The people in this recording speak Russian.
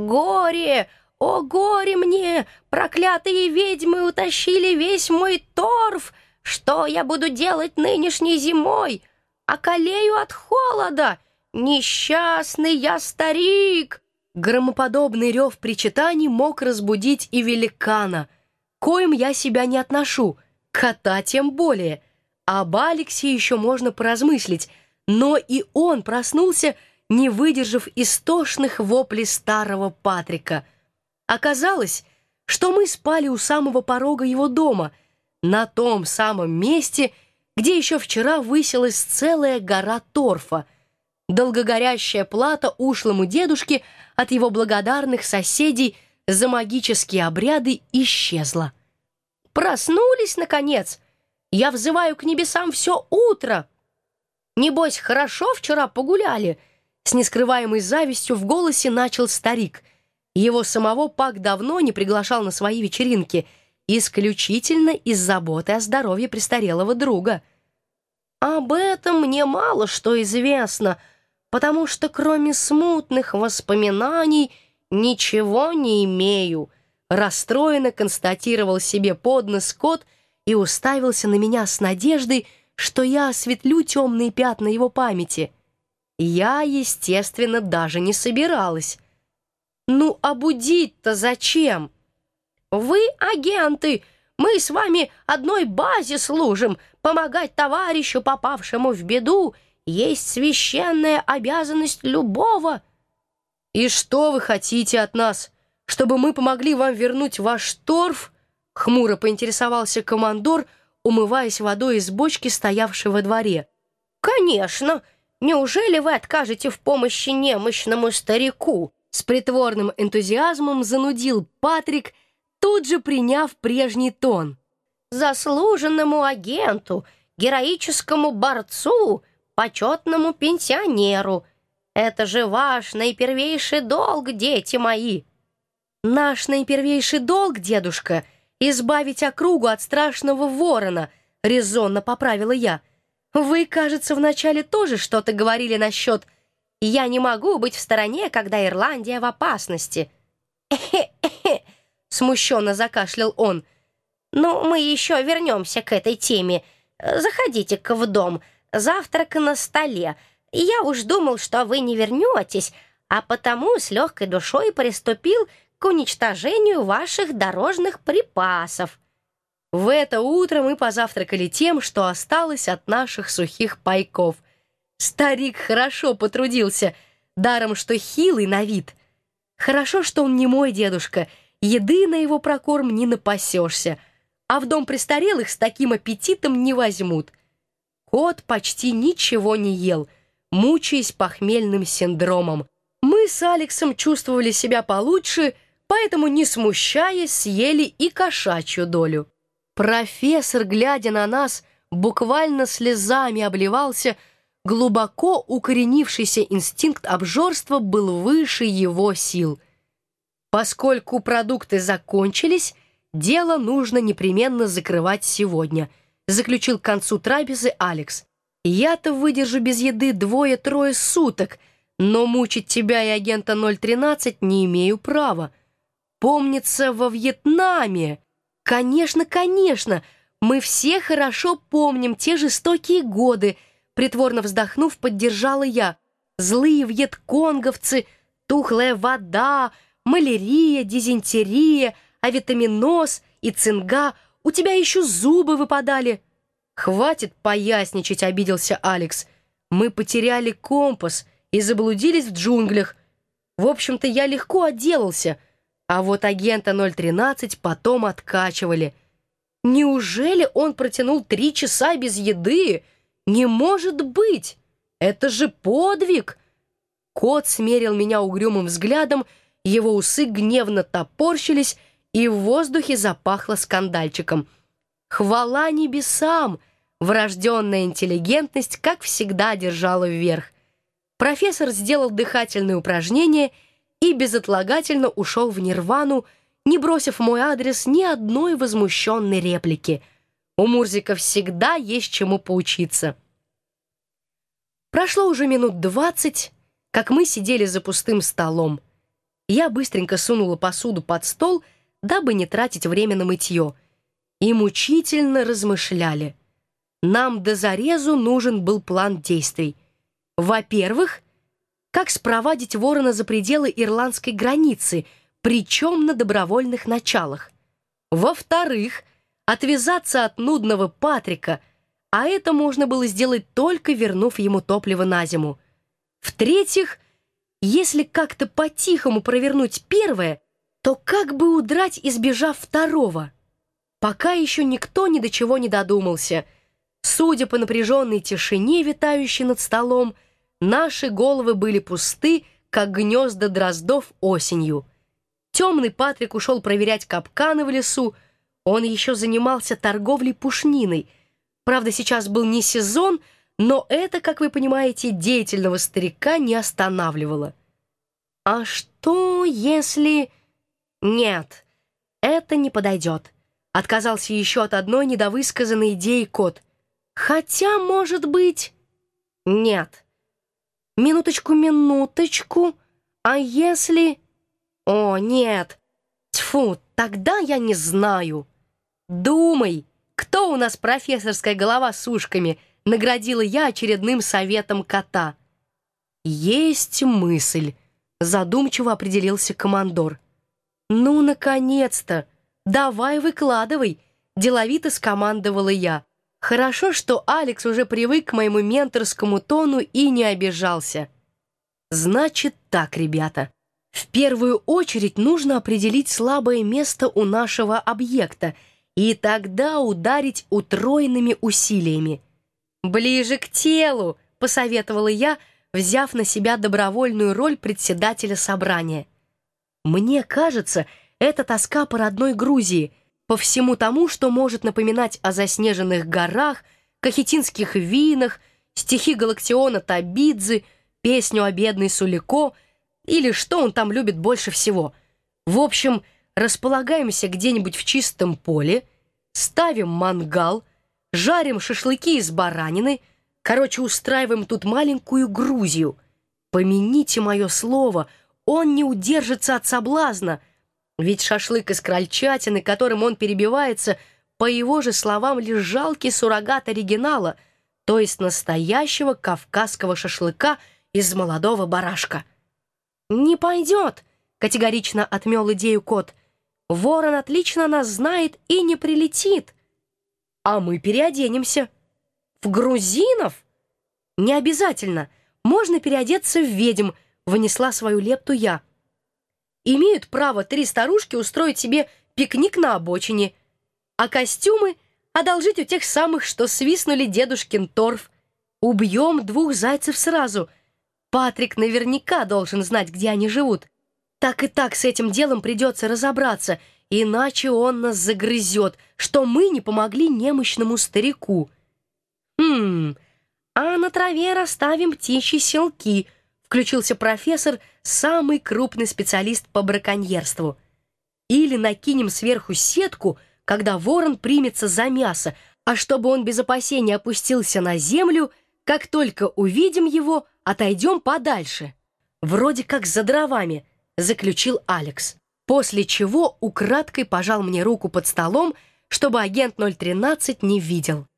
Горе! О, горе мне! Проклятые ведьмы утащили весь мой торф! Что я буду делать нынешней зимой? Околею от холода! Несчастный я старик!» Громоподобный рев причитаний мог разбудить и великана. Коим я себя не отношу, кота тем более. Об Алексе еще можно поразмыслить, но и он проснулся, не выдержав истошных воплей старого Патрика. Оказалось, что мы спали у самого порога его дома, на том самом месте, где еще вчера высилась целая гора торфа. Долгогорящая плата ушлому дедушке от его благодарных соседей за магические обряды исчезла. «Проснулись, наконец! Я взываю к небесам все утро!» «Небось, хорошо вчера погуляли?» С нескрываемой завистью в голосе начал старик. Его самого Пак давно не приглашал на свои вечеринки, исключительно из заботы о здоровье престарелого друга. «Об этом мне мало что известно, потому что кроме смутных воспоминаний ничего не имею», расстроенно констатировал себе под кот и уставился на меня с надеждой, что я осветлю темные пятна его памяти. Я, естественно, даже не собиралась. Ну, а будить-то зачем? Вы агенты, мы с вами одной базе служим. Помогать товарищу, попавшему в беду, есть священная обязанность любого. И что вы хотите от нас? Чтобы мы помогли вам вернуть ваш торф? Хмуро поинтересовался командор, умываясь водой из бочки, стоявшей во дворе. «Конечно! Неужели вы откажете в помощи немощному старику?» С притворным энтузиазмом занудил Патрик, тут же приняв прежний тон. «Заслуженному агенту, героическому борцу, почетному пенсионеру. Это же ваш наипервейший долг, дети мои!» «Наш наипервейший долг, дедушка — избавить округу от страшного ворона», — резонно поправила я. «Вы, кажется, вначале тоже что-то говорили насчет «я не могу быть в стороне, когда Ирландия в опасности». Смущенно закашлял он. «Ну, мы еще вернемся к этой теме. Заходите-ка в дом. Завтрак на столе. Я уж думал, что вы не вернетесь, а потому с легкой душой приступил к уничтожению ваших дорожных припасов. В это утро мы позавтракали тем, что осталось от наших сухих пайков. Старик хорошо потрудился, даром что хилый на вид. Хорошо, что он не мой дедушка, еды на его прокорм не напасешься, а в дом престарелых с таким аппетитом не возьмут. Кот почти ничего не ел, мучаясь похмельным синдромом. Мы с Алексом чувствовали себя получше, поэтому, не смущаясь, съели и кошачью долю. Профессор, глядя на нас, буквально слезами обливался, глубоко укоренившийся инстинкт обжорства был выше его сил. Поскольку продукты закончились, дело нужно непременно закрывать сегодня, заключил к концу трапезы Алекс. Я-то выдержу без еды двое-трое суток, но мучить тебя и агента 013 не имею права. Помнится, во Вьетнаме. Конечно, конечно, мы все хорошо помним те жестокие годы, притворно вздохнув, поддержала я. Злые вьетконговцы, тухлая вода, малярия, дизентерия, авитаминоз и цинга. У тебя еще зубы выпадали. Хватит поясничать, обиделся Алекс. Мы потеряли компас и заблудились в джунглях. В общем-то, я легко отделался — а вот агента 013 потом откачивали. Неужели он протянул три часа без еды? Не может быть! Это же подвиг! Кот смерил меня угрюмым взглядом, его усы гневно топорщились, и в воздухе запахло скандальчиком. Хвала небесам! Врожденная интеллигентность, как всегда, держала вверх. Профессор сделал дыхательные упражнения и безотлагательно ушел в нирвану, не бросив мой адрес ни одной возмущенной реплики. У Мурзика всегда есть чему поучиться. Прошло уже минут двадцать, как мы сидели за пустым столом. Я быстренько сунула посуду под стол, дабы не тратить время на мытье. И мучительно размышляли. Нам до зарезу нужен был план действий. Во-первых, как спровадить ворона за пределы ирландской границы, причем на добровольных началах. Во-вторых, отвязаться от нудного Патрика, а это можно было сделать только вернув ему топливо на зиму. В-третьих, если как-то по-тихому провернуть первое, то как бы удрать, избежав второго? Пока еще никто ни до чего не додумался. Судя по напряженной тишине, витающей над столом, наши головы были пусты, как гнезда дроздов осенью. Темный Патрик ушел проверять капканы в лесу, он еще занимался торговлей пушниной. Правда, сейчас был не сезон, но это, как вы понимаете, деятельного старика не останавливало. А что, если... Нет, это не подойдет. Отказался еще от одной недовысказанной идеи кот. Хотя, может быть... Нет. Минуточку, минуточку. А если... О, нет. Тьфу, тогда я не знаю. Думай, кто у нас профессорская голова с ушками — наградила я очередным советом кота. «Есть мысль», — задумчиво определился командор. «Ну, наконец-то! Давай выкладывай!» — деловито скомандовала я. Хорошо, что Алекс уже привык к моему менторскому тону и не обижался. «Значит так, ребята. В первую очередь нужно определить слабое место у нашего объекта и тогда ударить утроенными усилиями. «Ближе к телу», — посоветовала я, взяв на себя добровольную роль председателя собрания. «Мне кажется, это тоска по родной Грузии, по всему тому, что может напоминать о заснеженных горах, кахетинских винах, стихи Галактиона Табидзы, песню о бедной Сулико или что он там любит больше всего. В общем, располагаемся где-нибудь в чистом поле, ставим мангал — жарим шашлыки из баранины, короче, устраиваем тут маленькую Грузию. Помяните мое слово, он не удержится от соблазна, ведь шашлык из крольчатины, которым он перебивается, по его же словам, лишь жалкий суррогат оригинала, то есть настоящего кавказского шашлыка из молодого барашка. «Не пойдет», — категорично отмел идею кот. «Ворон отлично нас знает и не прилетит» а мы переоденемся. В грузинов? Не обязательно. Можно переодеться в ведьм, вынесла свою лепту я. Имеют право три старушки устроить себе пикник на обочине, а костюмы одолжить у тех самых, что свистнули дедушкин торф. Убьем двух зайцев сразу. Патрик наверняка должен знать, где они живут. Так и так с этим делом придется разобраться — иначе он нас загрызет, что мы не помогли немощному старику. Хм, а на траве расставим птичьи селки, включился профессор, самый крупный специалист по браконьерству. Или накинем сверху сетку, когда ворон примется за мясо, а чтобы он без опасения опустился на землю, как только увидим его, отойдем подальше. Вроде как за дровами, заключил Алекс после чего украдкой пожал мне руку под столом, чтобы агент 013 не видел.